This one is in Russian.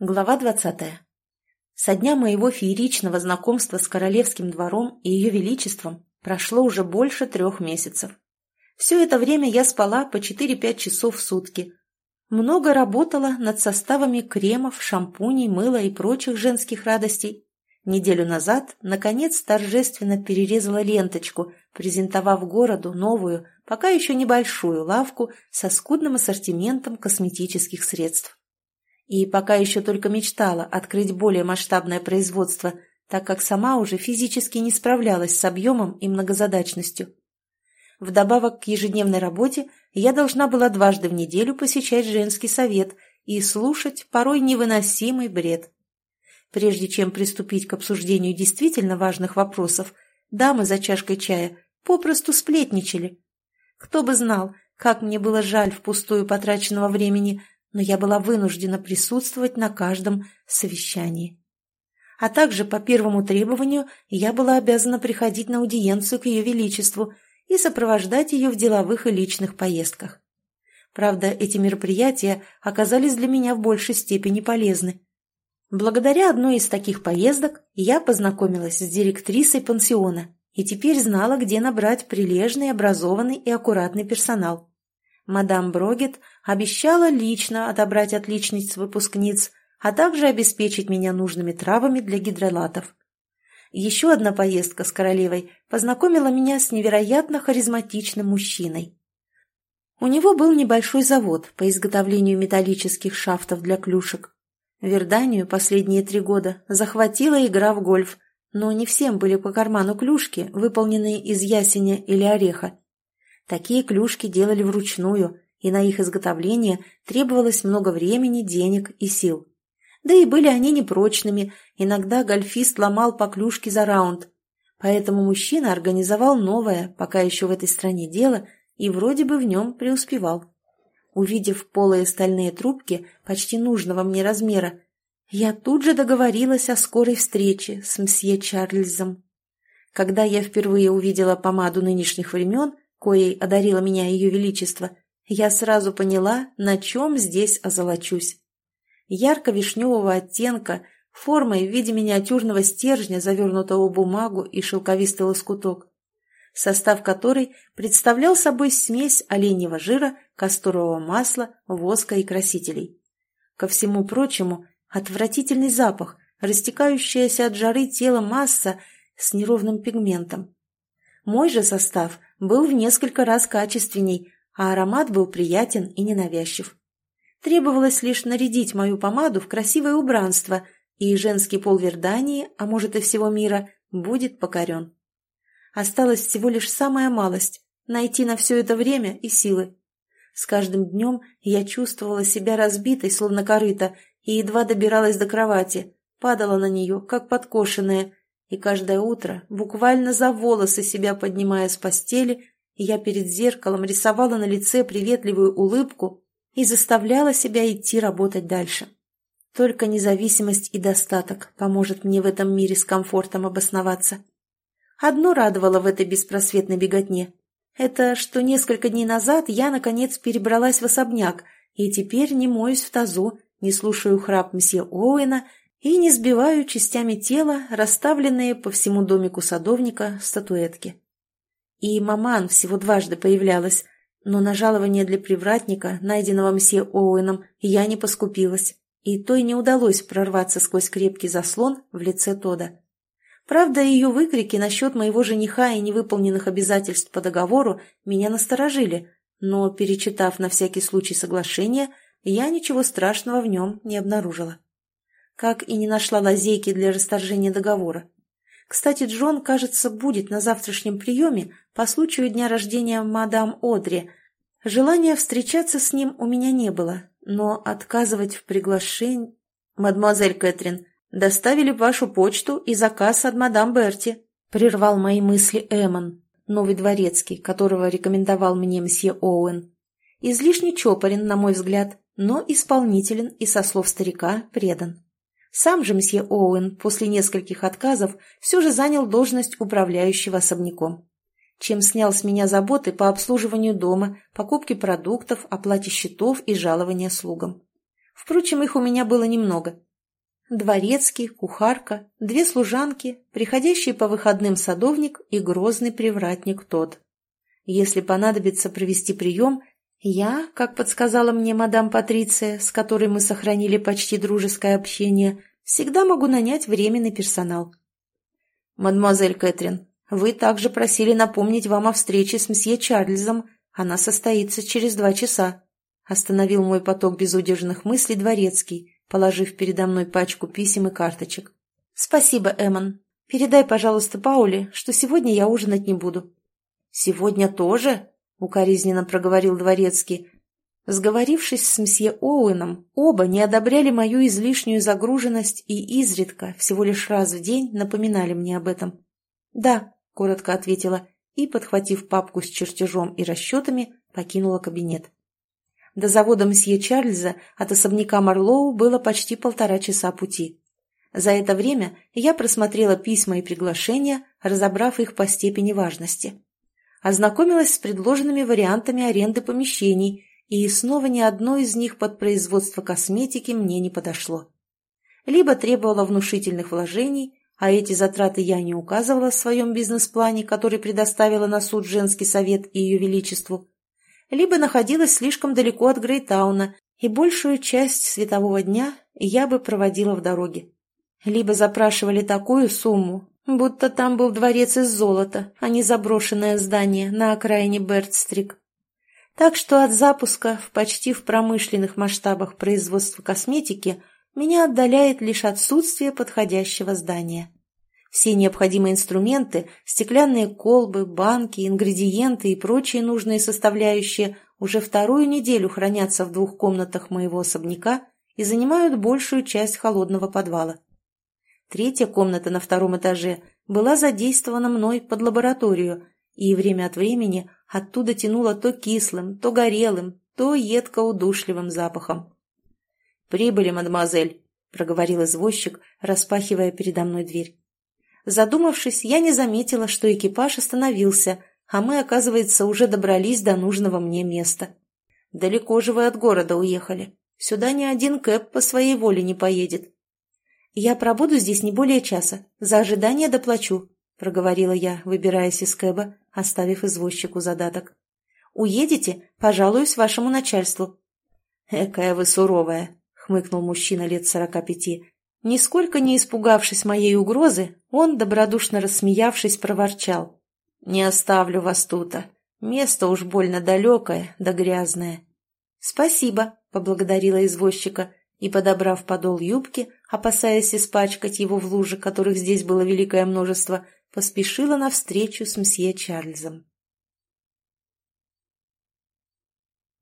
Глава двадцатая. Со дня моего фееричного знакомства с королевским двором и ее величеством прошло уже больше трех месяцев. Все это время я спала по 4-5 часов в сутки. Много работала над составами кремов, шампуней, мыла и прочих женских радостей. Неделю назад, наконец, торжественно перерезала ленточку, презентовав городу новую, пока еще небольшую лавку со скудным ассортиментом косметических средств и пока еще только мечтала открыть более масштабное производство, так как сама уже физически не справлялась с объемом и многозадачностью. Вдобавок к ежедневной работе я должна была дважды в неделю посещать женский совет и слушать порой невыносимый бред. Прежде чем приступить к обсуждению действительно важных вопросов, дамы за чашкой чая попросту сплетничали. Кто бы знал, как мне было жаль впустую потраченного времени – но я была вынуждена присутствовать на каждом совещании. А также по первому требованию я была обязана приходить на аудиенцию к Ее Величеству и сопровождать ее в деловых и личных поездках. Правда, эти мероприятия оказались для меня в большей степени полезны. Благодаря одной из таких поездок я познакомилась с директрисой пансиона и теперь знала, где набрать прилежный, образованный и аккуратный персонал. Мадам Брогет обещала лично отобрать отличниц-выпускниц, а также обеспечить меня нужными травами для гидролатов. Еще одна поездка с королевой познакомила меня с невероятно харизматичным мужчиной. У него был небольшой завод по изготовлению металлических шафтов для клюшек. Верданию последние три года захватила игра в гольф, но не всем были по карману клюшки, выполненные из ясеня или ореха. Такие клюшки делали вручную, и на их изготовление требовалось много времени, денег и сил. Да и были они непрочными, иногда гольфист ломал по клюшке за раунд. Поэтому мужчина организовал новое, пока еще в этой стране дело, и вроде бы в нем преуспевал. Увидев полые стальные трубки почти нужного мне размера, я тут же договорилась о скорой встрече с мсье Чарльзом. Когда я впервые увидела помаду нынешних времен, коей одарила меня ее величество, я сразу поняла, на чем здесь озолочусь. Ярко-вишневого оттенка, формой в виде миниатюрного стержня, завернутого в бумагу и шелковистый лоскуток, состав которой представлял собой смесь оленьего жира, касторового масла, воска и красителей. Ко всему прочему, отвратительный запах, растекающаяся от жары тело масса с неровным пигментом. Мой же состав был в несколько раз качественней, а аромат был приятен и ненавязчив. Требовалось лишь нарядить мою помаду в красивое убранство, и женский пол Вердании, а может и всего мира, будет покорен. Осталась всего лишь самая малость – найти на все это время и силы. С каждым днем я чувствовала себя разбитой, словно корыто, и едва добиралась до кровати, падала на нее, как подкошенная, и каждое утро, буквально за волосы себя поднимая с постели, я перед зеркалом рисовала на лице приветливую улыбку и заставляла себя идти работать дальше. Только независимость и достаток поможет мне в этом мире с комфортом обосноваться. Одно радовало в этой беспросветной беготне. Это, что несколько дней назад я, наконец, перебралась в особняк, и теперь не моюсь в тазу, не слушаю храп мсье Оуэна и не сбиваю частями тела расставленные по всему домику садовника статуэтки. И маман всего дважды появлялась, но на жалование для привратника, найденного мсье Оуэном, я не поскупилась, и той не удалось прорваться сквозь крепкий заслон в лице Тода. Правда, ее выкрики насчет моего жениха и невыполненных обязательств по договору меня насторожили, но, перечитав на всякий случай соглашение, я ничего страшного в нем не обнаружила как и не нашла лазейки для расторжения договора. Кстати, Джон, кажется, будет на завтрашнем приеме по случаю дня рождения мадам Одри. Желания встречаться с ним у меня не было, но отказывать в приглашении... «Мадемуазель Кэтрин, доставили вашу почту и заказ от мадам Берти», прервал мои мысли Эмон, новый дворецкий, которого рекомендовал мне мсье Оуэн. Излишне чопорен, на мой взгляд, но исполнителен и, со слов старика, предан. Сам же мсье Оуэн после нескольких отказов все же занял должность управляющего особняком, чем снял с меня заботы по обслуживанию дома, покупке продуктов, оплате счетов и жалования слугам. Впрочем, их у меня было немного. Дворецкий, кухарка, две служанки, приходящий по выходным садовник и грозный привратник тот. Если понадобится провести прием, я, как подсказала мне мадам Патриция, с которой мы сохранили почти дружеское общение, всегда могу нанять временный персонал. «Мадемуазель Кэтрин, вы также просили напомнить вам о встрече с мсье Чарльзом. Она состоится через два часа», — остановил мой поток безудержных мыслей дворецкий, положив передо мной пачку писем и карточек. «Спасибо, Эммон. Передай, пожалуйста, Пауле, что сегодня я ужинать не буду». «Сегодня тоже?» — укоризненно проговорил дворецкий, Сговорившись с мсье Оуэном, оба не одобряли мою излишнюю загруженность и изредка, всего лишь раз в день, напоминали мне об этом. «Да», — коротко ответила, и, подхватив папку с чертежом и расчетами, покинула кабинет. До завода мсье Чарльза от особняка Марлоу было почти полтора часа пути. За это время я просмотрела письма и приглашения, разобрав их по степени важности. Ознакомилась с предложенными вариантами аренды помещений и снова ни одно из них под производство косметики мне не подошло. Либо требовало внушительных вложений, а эти затраты я не указывала в своем бизнес-плане, который предоставила на суд женский совет и ее величеству, либо находилась слишком далеко от Грейтауна, и большую часть светового дня я бы проводила в дороге. Либо запрашивали такую сумму, будто там был дворец из золота, а не заброшенное здание на окраине Бертстрик. Так что от запуска в почти в промышленных масштабах производства косметики меня отдаляет лишь отсутствие подходящего здания. Все необходимые инструменты, стеклянные колбы, банки, ингредиенты и прочие нужные составляющие уже вторую неделю хранятся в двух комнатах моего особняка и занимают большую часть холодного подвала. Третья комната на втором этаже была задействована мной под лабораторию, и время от времени Оттуда тянуло то кислым, то горелым, то едко-удушливым запахом. «Прибыли, мадемуазель», — проговорил извозчик, распахивая передо мной дверь. Задумавшись, я не заметила, что экипаж остановился, а мы, оказывается, уже добрались до нужного мне места. «Далеко же вы от города уехали. Сюда ни один кэп по своей воле не поедет». «Я пробуду здесь не более часа. За ожидание доплачу», — проговорила я, выбираясь из кэба, оставив извозчику задаток. «Уедете? Пожалуюсь вашему начальству». «Экая вы суровая», — хмыкнул мужчина лет сорока пяти. Нисколько не испугавшись моей угрозы, он, добродушно рассмеявшись, проворчал. «Не оставлю вас тут-то. Место уж больно далекое да грязное». «Спасибо», — поблагодарила извозчика, и, подобрав подол юбки, опасаясь испачкать его в луже, которых здесь было великое множество, поспешила навстречу с мсье Чарльзом.